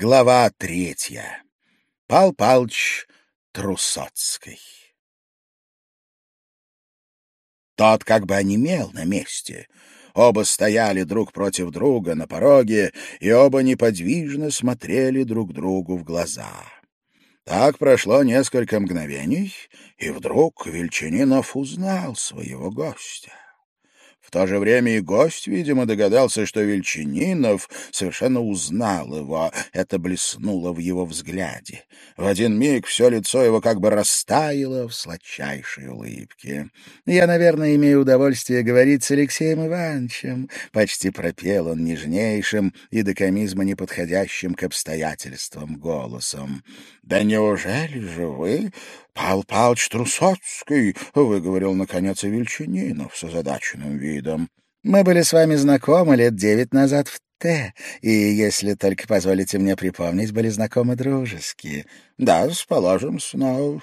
Глава третья. Пал Палыч Трусоцкий. Тот как бы онемел на месте. Оба стояли друг против друга на пороге, и оба неподвижно смотрели друг другу в глаза. Так прошло несколько мгновений, и вдруг Вельчининов узнал своего гостя. В то же время и гость, видимо, догадался, что Вельчининов совершенно узнал его. Это блеснуло в его взгляде. В один миг все лицо его как бы растаяло в сладчайшей улыбке. «Я, наверное, имею удовольствие говорить с Алексеем Ивановичем», — почти пропел он нежнейшим и до комизма неподходящим к обстоятельствам голосом. «Да неужели же вы Павел Павлович Трусоцкий, — выговорил, наконец, и Вельчининов с озадаченным видом. — Мы были с вами знакомы лет девять назад в Т, и, если только позволите мне припомнить, были знакомы дружеские. Да, положим, но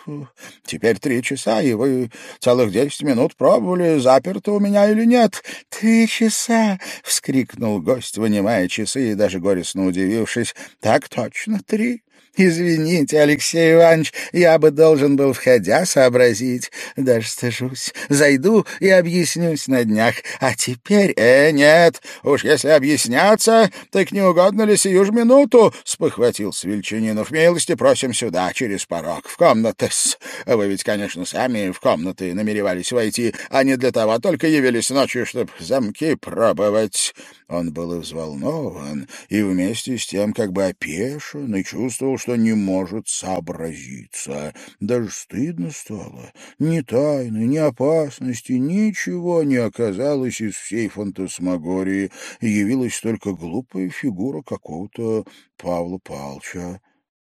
теперь три часа, и вы целых десять минут пробовали, заперто у меня или нет. — Три часа! — вскрикнул гость, вынимая часы и даже горестно удивившись. — Так точно, три. Извините, Алексей Иванович, я бы должен был, входя, сообразить. Даже стыжусь. Зайду и объяснюсь на днях. А теперь... Э, нет, уж если объясняться, так не угодно ли сию ж минуту? Спохватился Вельчининов. Милости просим сюда, через порог, в комнаты. Вы ведь, конечно, сами в комнаты намеревались войти, а не для того только явились ночью, чтобы замки пробовать. Он был взволнован и вместе с тем как бы опешен и чувствовал, что не может сообразиться. Даже стыдно стало. Ни тайны, ни опасности, ничего не оказалось из всей фантасмагории. Явилась только глупая фигура какого-то Павла Палча.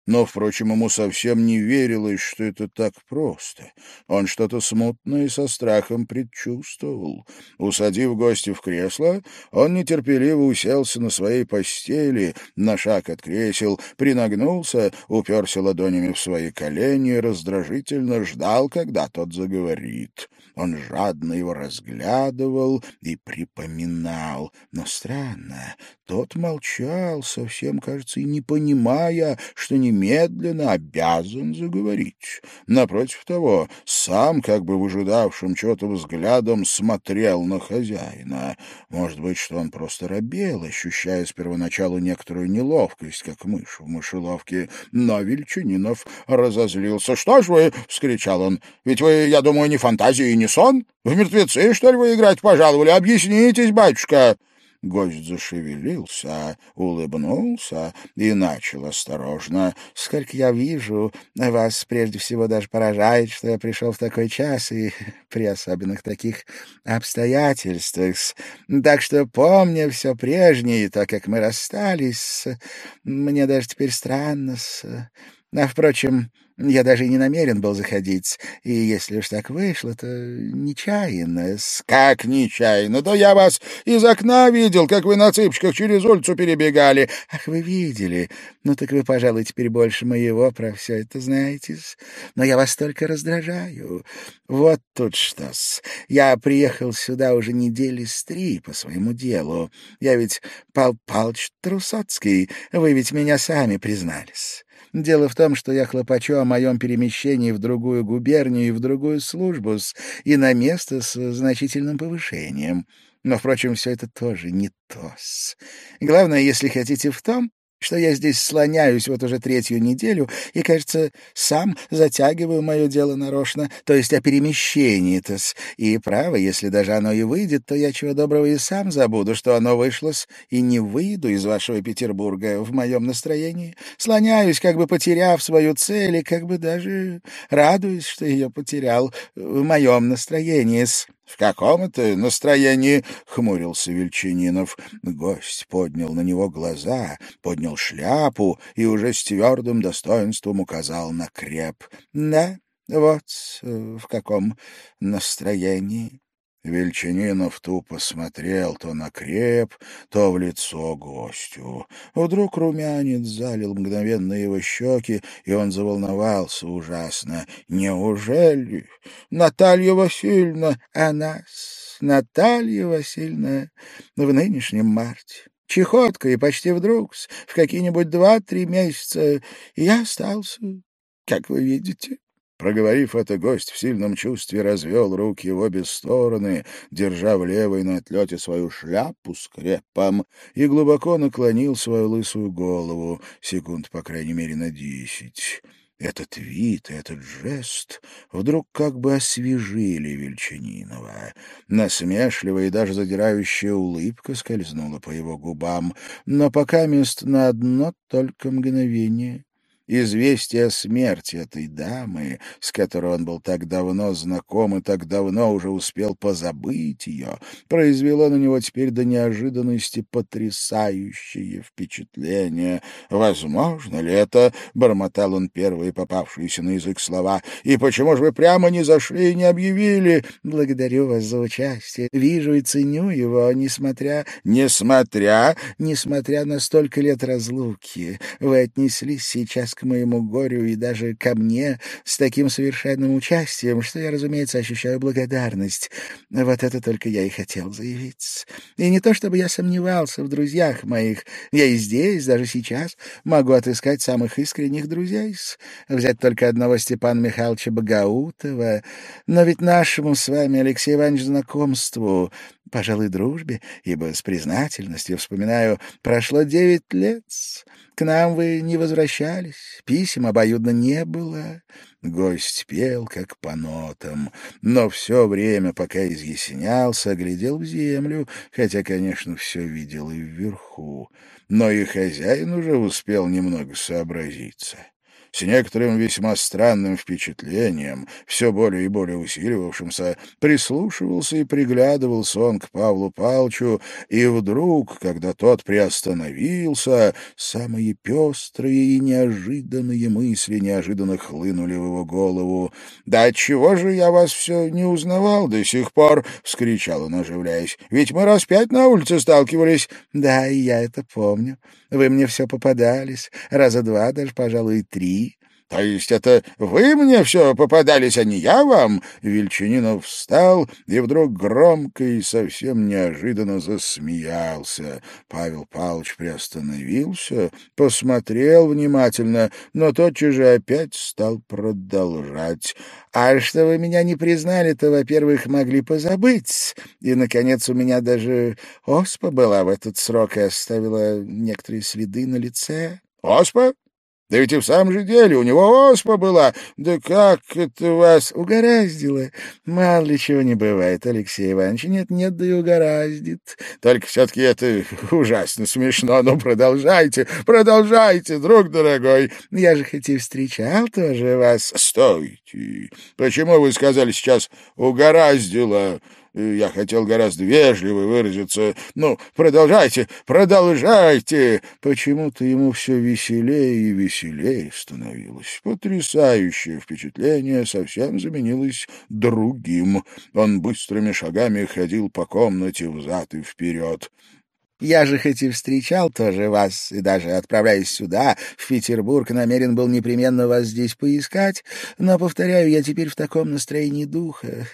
Но, впрочем, ему совсем не верилось, что это так просто. Он что-то смутное и со страхом предчувствовал. Усадив гостя в кресло, он нетерпеливо уселся на своей постели, на шаг от кресел, принагнулся, уперся ладонями в свои колени и раздражительно ждал, когда тот заговорит. Он жадно его разглядывал и припоминал. Но странно, тот молчал, совсем, кажется, и не понимая, что немедленно обязан заговорить. Напротив того, сам, как бы выжидавшим чего-то взглядом, смотрел на хозяина. Может быть, что он просто робел, ощущая с первоначалу некоторую неловкость, как мышь в мышеловке. Но Вельчининов разозлился. — Что ж вы? — вскричал он. — Ведь вы, я думаю, не фантазии и не сон? В мертвецы, что ли, вы играть пожаловали? Объяснитесь, батюшка!» Гость зашевелился, улыбнулся и начал осторожно. «Сколько я вижу, вас прежде всего даже поражает, что я пришел в такой час и при особенных таких обстоятельствах. Так что, помня все прежнее, то, как мы расстались, мне даже теперь странно. А, впрочем, я даже и не намерен был заходить, и если уж так вышло, то нечаянно. — Как нечаянно? Да я вас из окна видел, как вы на цыпочках через улицу перебегали. — Ах, вы видели? Ну так вы, пожалуй, теперь больше моего про все это знаете. Но я вас только раздражаю. Вот тут что-с. Я приехал сюда уже недели с три по своему делу. Я ведь Пал Палыч Трусоцкий, вы ведь меня сами признались. Дело в том, что я хлопочу о моем перемещении в другую губернию и в другую службу с, и на место с значительным повышением. Но, впрочем, все это тоже не то. -с. Главное, если хотите, в том, что я здесь слоняюсь вот уже третью неделю и, кажется, сам затягиваю мое дело нарочно, то есть о перемещении-то. И право, если даже оно и выйдет, то я чего доброго и сам забуду, что оно вышло и не выйду из вашего Петербурга в моем настроении. Слоняюсь, как бы потеряв свою цель, и как бы даже радуюсь, что ее потерял в моем настроении. В каком это настроении? — хмурился Вельчининов. Гость поднял на него глаза, поднял шляпу и уже с твердым достоинством указал на креп. — Да, вот э, в каком настроении. Вельчининов тупо смотрел то на креп, то в лицо гостю. Вдруг румянец залил мгновенно его щеки, и он заволновался ужасно. «Неужели? Наталья Васильевна, она, Наталья Васильевна, в нынешнем марте чехотка, и почти вдруг, в какие-нибудь два-три месяца, я остался, как вы видите. Проговорив это, гость в сильном чувстве развел руки в обе стороны, держа в левой на отлете свою шляпу с крепом, и глубоко наклонил свою лысую голову, секунд, по крайней мере, на десять. Этот вид, этот жест вдруг как бы освежили Вельчанинова. Насмешливая и даже задирающая улыбка скользнула по его губам, но пока мест на одно только мгновение — Известие о смерти этой дамы, с которой он был так давно знаком и так давно уже успел позабыть ее, произвело на него теперь до неожиданности потрясающее впечатление. «Возможно ли это?» — бормотал он первые попавшиеся на язык слова. «И почему же вы прямо не зашли и не объявили?» «Благодарю вас за участие. Вижу и ценю его, несмотря...» «Несмотря...» «Несмотря на столько лет разлуки. Вы отнеслись сейчас к моему горю и даже ко мне с таким совершенным участием, что я, разумеется, ощущаю благодарность. Вот это только я и хотел заявить. И не то, чтобы я сомневался в друзьях моих. Я и здесь, даже сейчас, могу отыскать самых искренних друзей. Взять только одного Степана Михайловича Багаутова. Но ведь нашему с вами, Алексей Иванович, знакомству пожалуй, дружбе, ибо с признательностью вспоминаю, прошло девять лет. К нам вы не возвращались, писем обоюдно не было. Гость пел, как по нотам, но все время, пока изъяснялся, глядел в землю, хотя, конечно, все видел и вверху. Но и хозяин уже успел немного сообразиться с некоторым весьма странным впечатлением, все более и более усиливавшимся, прислушивался и приглядывался он к Павлу Палчу, и вдруг, когда тот приостановился, самые пестрые и неожиданные мысли неожиданно хлынули в его голову. «Да отчего же я вас все не узнавал до сих пор?» — вскричал он, оживляясь. «Ведь мы раз пять на улице сталкивались». «Да, и я это помню. Вы мне все попадались, раза два, даже, пожалуй, три. То есть это вы мне все попадались, а не я вам? Вельчининов встал и вдруг громко и совсем неожиданно засмеялся. Павел Павлович приостановился, посмотрел внимательно, но тотчас же опять стал продолжать. А что вы меня не признали, то, во-первых, могли позабыть. И, наконец, у меня даже оспа была в этот срок и оставила некоторые следы на лице. «Оспа? Да ведь и в самом же деле у него оспа была. Да как это вас угораздило? Мало ли чего не бывает, Алексей Иванович. Нет-нет, да и угораздит. Только все-таки это ужасно смешно. Ну, продолжайте, продолжайте, друг дорогой. Я же хоть и встречал тоже вас. Стойте. Почему вы сказали сейчас «угораздило»? Я хотел гораздо вежливо выразиться. Ну, продолжайте, продолжайте. Почему-то ему все веселее и веселее становилось. Потрясающее впечатление совсем заменилось другим. Он быстрыми шагами ходил по комнате взад и вперед. Я же хоть и встречал тоже вас, и даже отправляясь сюда, в Петербург, намерен был непременно вас здесь поискать, но, повторяю, я теперь в таком настроении духа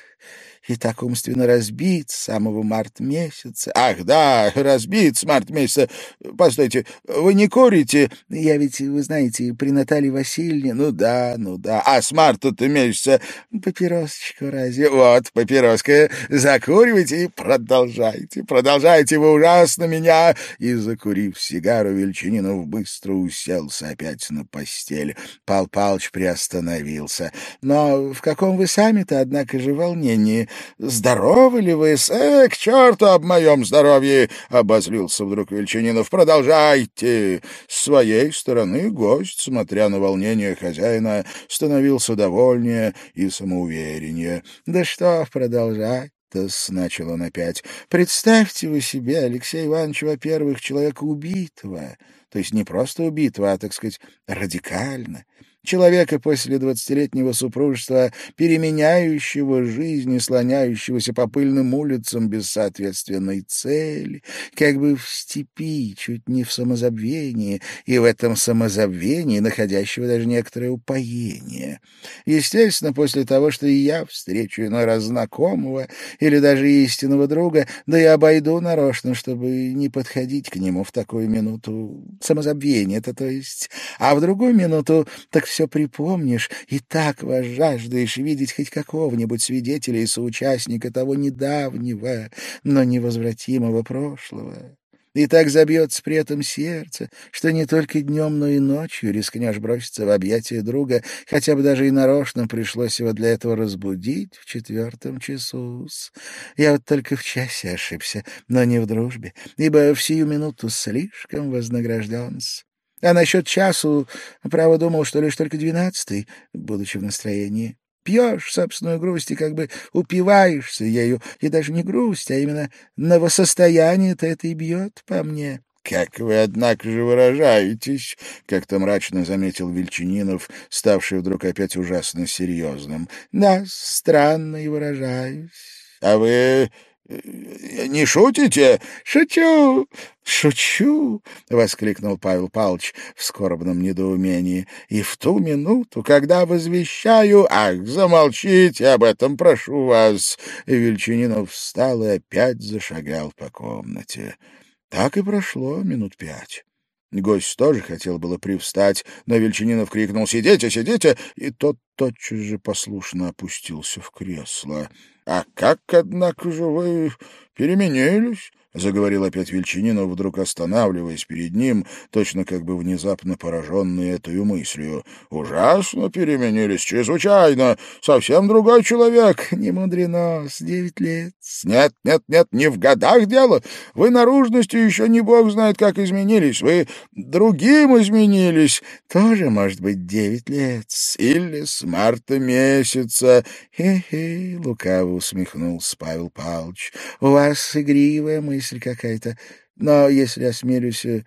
и так умственно разбит с самого марта месяца. Ах, да, разбит с марта месяца. Постойте, вы не курите? Я ведь, вы знаете, при Наталье Васильевне. Ну да, ну да. А с марта-то месяца папиросочку разве? Вот, папироска. Закуривайте и продолжайте. Продолжайте, вы ужасно меня. И, закурив сигару, Вельчининов быстро уселся опять на постель. Пал Палыч приостановился. Но в каком вы сами-то, однако же, волнении? Здоровы ли вы? Э, к черту об моем здоровье!» — обозлился вдруг Вельчининов. «Продолжайте!» С своей стороны гость, смотря на волнение хозяина, становился довольнее и самоувереннее. «Да что продолжать?» — начал он опять. «Представьте вы себе, Алексей Иванович, во-первых, человека убитого, то есть не просто убитого, а, так сказать, радикально, человека после двадцатилетнего супружества, переменяющего жизнь и слоняющегося по пыльным улицам без соответственной цели, как бы в степи, чуть не в самозабвении, и в этом самозабвении находящего даже некоторое упоение. Естественно, после того, что и я встречу иной раз знакомого или даже истинного друга, да и обойду нарочно, чтобы не подходить к нему в такую минуту самозабвения, это то есть, а в другую минуту так все припомнишь, и так возжаждаешь видеть хоть какого-нибудь свидетеля и соучастника того недавнего, но невозвратимого прошлого. И так забьется при этом сердце, что не только днем, но и ночью рискнешь броситься в объятия друга, хотя бы даже и нарочно пришлось его для этого разбудить в четвертом часу. Я вот только в часе ошибся, но не в дружбе, ибо в сию минуту слишком вознагражден. А насчет часу, право, думал, что лишь только двенадцатый, будучи в настроении. Пьешь собственную грусть и как бы упиваешься ею, и даже не грусть, а именно новосостояние-то это и бьет по мне. — Как вы, однако же, выражаетесь, — как-то мрачно заметил Вельчининов, ставший вдруг опять ужасно серьезным. — Да, странно и выражаюсь. — А вы не шутите? Шучу, шучу, воскликнул Павел Павлович в скорбном недоумении. И в ту минуту, когда возвещаю, ах, замолчите об этом, прошу вас. Вельчининов встал и опять зашагал по комнате. Так и прошло минут пять. Гость тоже хотел было привстать, но Вельчининов крикнул «Сидите, сидите!» и тот тотчас же послушно опустился в кресло. — А как, однако же, вы переменились? — заговорил опять Вельчининов, вдруг останавливаясь перед ним, точно как бы внезапно пораженный этой мыслью. — Ужасно переменились, чрезвычайно. Совсем другой человек. — Не мудрено, с девять лет. — Нет, нет, нет, не в годах дело. Вы наружностью еще не бог знает, как изменились. Вы другим изменились. — Тоже, может быть, девять лет. Или с марта месяца. Хе-хе, лукаво усмехнулся Павел Павлович. — У вас игривая мысль мысль какая-то. Но если осмелюсь... Э,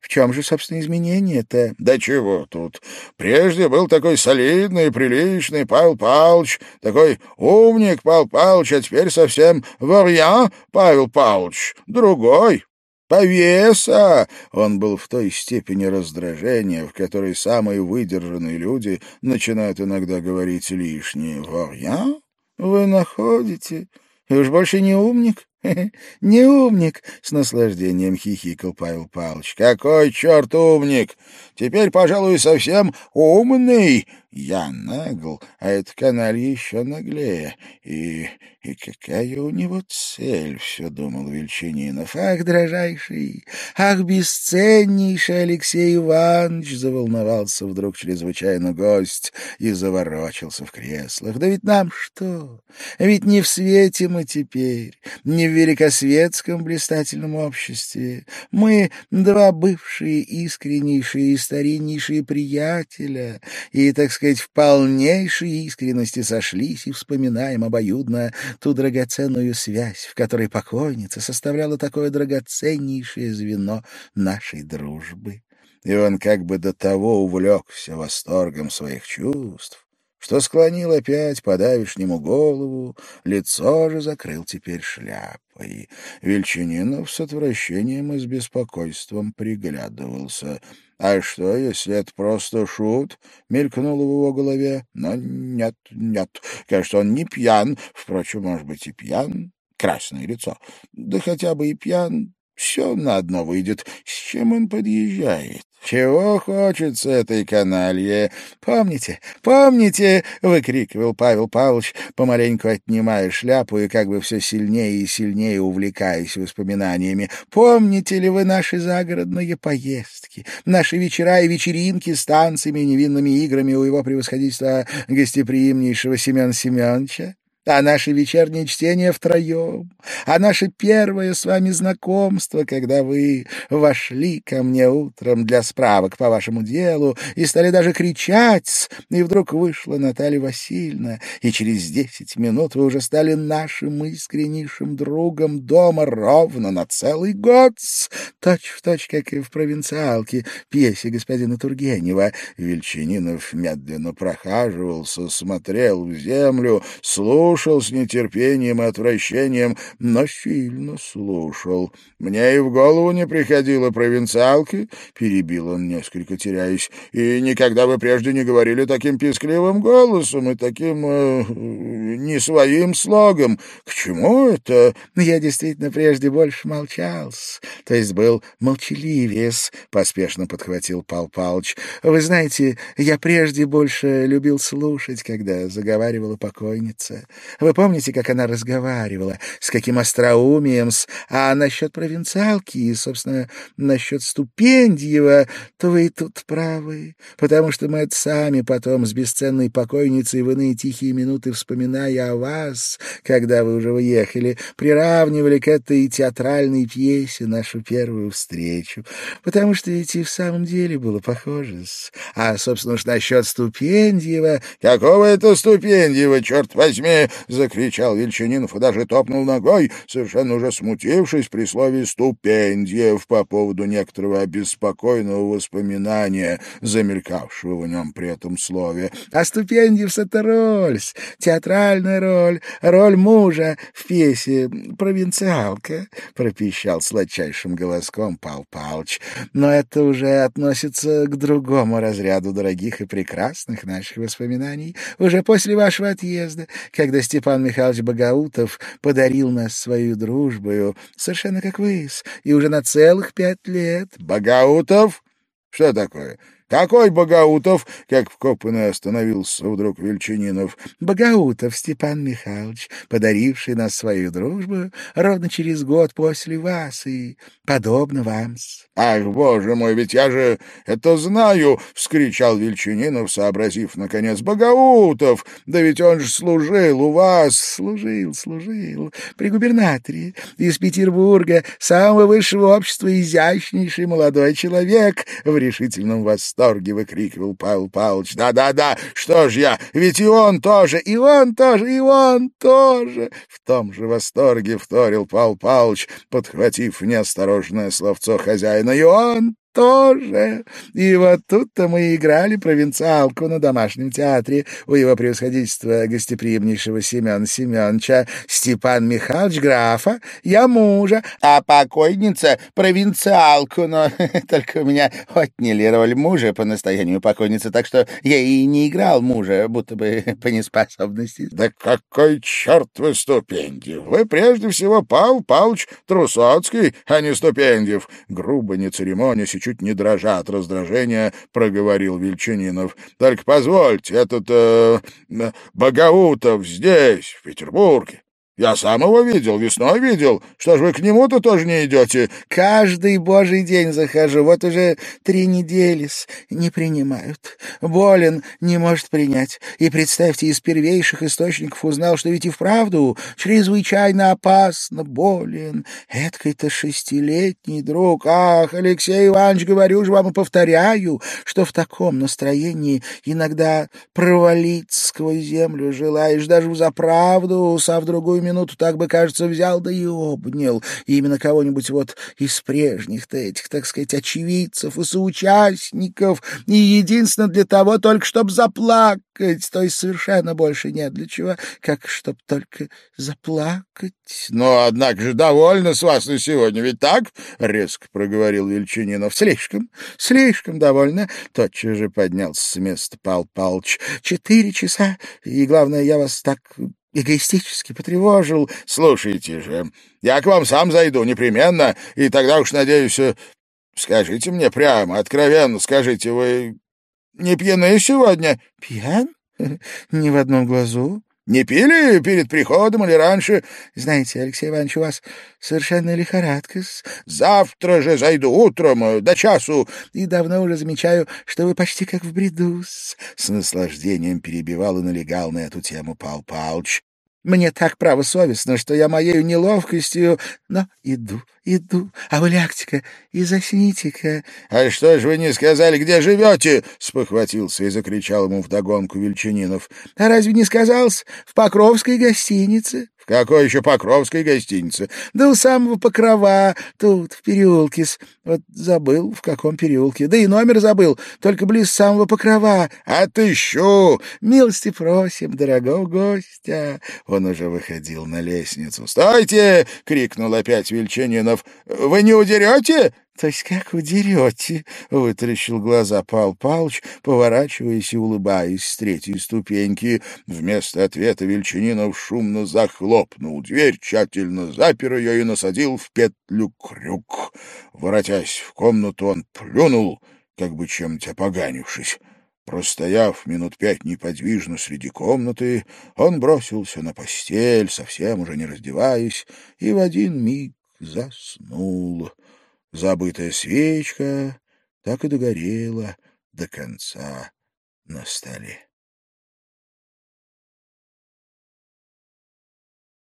в чем же, собственно, изменение-то? Да чего тут. Прежде был такой солидный, приличный Павел Павлович, такой умник Павел Павлович, а теперь совсем варья Павел Павлович, другой. Повеса! Он был в той степени раздражения, в которой самые выдержанные люди начинают иногда говорить лишнее. Варья? Вы находите? И уж больше не умник? «Не умник!» — с наслаждением хихикал Павел Павлович. «Какой черт умник! Теперь, пожалуй, совсем умный!» Я нагл, а эта каналь еще наглее. И, и какая у него цель, — все думал Вельчининов. Ах, дрожайший, ах, бесценнейший Алексей Иванович! Заволновался вдруг чрезвычайно гость и заворочился в креслах. Да ведь нам что? Ведь не в свете мы теперь, не в великосветском блистательном обществе. Мы два бывшие искреннейшие и стариннейшие приятеля, и, так сказать, в полнейшей искренности сошлись и вспоминаем обоюдно ту драгоценную связь, в которой покойница составляла такое драгоценнейшее звено нашей дружбы. И он как бы до того увлекся восторгом своих чувств, что склонил опять по давишнему голову, лицо же закрыл теперь шляпой. Вельчининов с отвращением и с беспокойством приглядывался — «А что, если это просто шут?» — мелькнуло в его голове. «Но нет, нет, кажется, он не пьян. Впрочем, может быть, и пьян. Красное лицо. Да хотя бы и пьян. Все на одно выйдет. С чем он подъезжает? Чего хочется этой каналье? Помните, помните, — выкрикивал Павел Павлович, помаленьку отнимая шляпу и как бы все сильнее и сильнее увлекаясь воспоминаниями. Помните ли вы наши загородные поездки, наши вечера и вечеринки с танцами и невинными играми у его превосходительства гостеприимнейшего Семена Семеновича? А наше вечернее чтение втроем, а наше первое с вами знакомство, когда вы вошли ко мне утром для справок по вашему делу и стали даже кричать, и вдруг вышла Наталья Васильевна, и через десять минут вы уже стали нашим искреннейшим другом дома ровно на целый год, точь в точь, как и в провинциалке, пьесе господина Тургенева. Вельчининов медленно прохаживался, смотрел в землю, слушал, слушал с нетерпением и отвращением, но сильно слушал. «Мне и в голову не приходило провинциалки», — перебил он, несколько теряясь, «и никогда вы прежде не говорили таким пискливым голосом и таким... Э, не своим слогом. К чему это?» «Я действительно прежде больше молчал, то есть был молчаливее», — поспешно подхватил Пал Палыч. «Вы знаете, я прежде больше любил слушать, когда заговаривала покойница. Вы помните, как она разговаривала, с каким остроумием, с... а насчет провинциалки и, собственно, насчет Ступендьева, то вы и тут правы, потому что мы это сами потом с бесценной покойницей в иные тихие минуты, вспоминая о вас, когда вы уже уехали, приравнивали к этой театральной пьесе нашу первую встречу, потому что ведь и в самом деле было похоже. А, собственно, уж насчет Ступендьева... Какого это Ступендьева, черт возьми? — закричал Вельчанинов и даже топнул ногой, совершенно уже смутившись при слове «ступендиев» по поводу некоторого обеспокоенного воспоминания, замелькавшего в нем при этом слове. «А ступендиев — это роль, театральная роль, роль мужа в пьесе «Провинциалка», — пропищал сладчайшим голоском Пал Палыч. «Но это уже относится к другому разряду дорогих и прекрасных наших воспоминаний, уже после вашего отъезда, когда Степан Михайлович Богаутов подарил нас свою дружбою, совершенно как вы, и уже на целых пять лет. — Богаутов? Что такое? «Какой Богаутов?» — как вкопанный остановился вдруг Вельчининов. «Богаутов Степан Михайлович, подаривший нас свою дружбу ровно через год после вас и подобно вам -с. «Ах, боже мой, ведь я же это знаю!» — вскричал Вельчининов, сообразив, наконец. «Богаутов! Да ведь он же служил у вас!» «Служил, служил. При губернаторе из Петербурга, самого высшего общества, изящнейший молодой человек в решительном восторге восторге выкрикивал Павел Павлович. «Да-да-да, что ж я, ведь и он тоже, и он тоже, и он тоже!» В том же восторге вторил Павел Павлович, подхватив неосторожное словцо хозяина. «И он тоже. И вот тут-то мы играли провинциалку на домашнем театре у его превосходительства гостеприимнейшего Семена Семеновича, Степан Михайлович графа, я мужа, а покойница провинциалку, но только у меня отняли роль мужа по настоянию покойницы, так что я и не играл мужа, будто бы по неспособности. Да какой черт вы Ступендиев! Вы прежде всего Павел Павлович Трусоцкий, а не Ступендиев. Грубо не церемонясь чуть не дрожа от раздражения, проговорил Вельчининов. — Только позвольте, этот э, Богаутов здесь, в Петербурге. Я сам его видел, весной видел. Что ж вы к нему-то тоже не идете? Каждый божий день захожу. Вот уже три недели не принимают. Болен, не может принять. И, представьте, из первейших источников узнал, что ведь и вправду чрезвычайно опасно болен. Эдакой-то шестилетний друг. Ах, Алексей Иванович, говорю же вам и повторяю, что в таком настроении иногда провалиться сквозь землю желаешь, даже в заправду, а в другую минуту так бы, кажется, взял да и обнял именно кого-нибудь вот из прежних-то этих, так сказать, очевидцев и соучастников, и единственно для того только, чтобы заплакать, то есть совершенно больше нет для чего, как чтоб только заплакать. — Но, однако же, довольно с вас на сегодня, ведь так? — резко проговорил Вельчининов. — Слишком, слишком довольно. Тотчас же поднялся с места Пал Палыч. — Четыре часа, и, главное, я вас так эгоистически потревожил. Слушайте же, я к вам сам зайду непременно, и тогда уж, надеюсь, э, скажите мне прямо, откровенно скажите, вы не пьяны сегодня? Пьян? Ни в одном глазу. Не пили перед приходом или раньше? Знаете, Алексей Иванович, у вас совершенно лихорадка. Завтра же зайду утром, э, до часу. И давно уже замечаю, что вы почти как в бреду. С наслаждением перебивал и налегал на эту тему Пал Палыч. Мне так право совестно, что я моею неловкостью... Но иду, иду. А вы лягте-ка и засните-ка. — А что ж вы не сказали, где живете? — спохватился и закричал ему вдогонку Вельчининов. — А разве не сказался? В Покровской гостинице. В какой еще Покровской гостинице? Да у самого Покрова, тут, в переулке. Вот забыл, в каком переулке. Да и номер забыл, только близ самого Покрова. Отыщу! Милости просим, дорогого гостя. Он уже выходил на лестницу. «Стойте!» — крикнул опять Вельчанинов. «Вы не удерете?» — То есть как удерете? — вытаращил глаза Пал Палыч, поворачиваясь и улыбаясь с третьей ступеньки. Вместо ответа Вельчининов шумно захлопнул дверь, тщательно запер ее и насадил в петлю крюк. Воротясь в комнату, он плюнул, как бы чем-то опоганившись. Простояв минут пять неподвижно среди комнаты, он бросился на постель, совсем уже не раздеваясь, и в один миг заснул. Забытая свечка так и догорела до конца на столе.